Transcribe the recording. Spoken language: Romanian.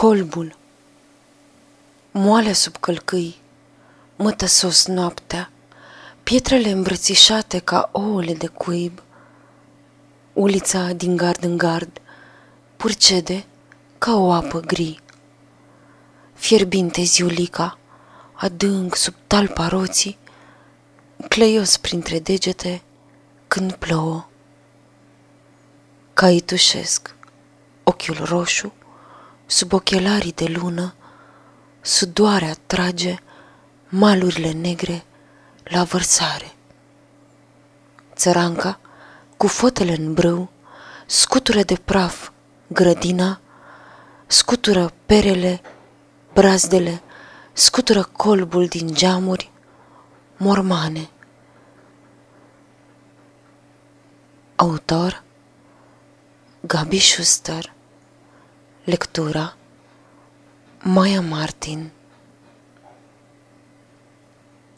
Colbul Moale sub călcâi, mătăsos noaptea, Pietrele îmbrățișate ca ouăle de cuib, Ulița din gard în gard purcede ca o apă gri. Fierbinte ziulica, adânc sub talpa roții, Cleios printre degete când plouă. Caitușesc, ochiul roșu, sub ochelarii de lună, sudoarea trage malurile negre la vărsare. Țăranca, cu fotele în brâu, scutură de praf grădina, scutură perele, brazdele, scutură colbul din geamuri, mormane. Autor Gabi Schuster Lectura Maya Martin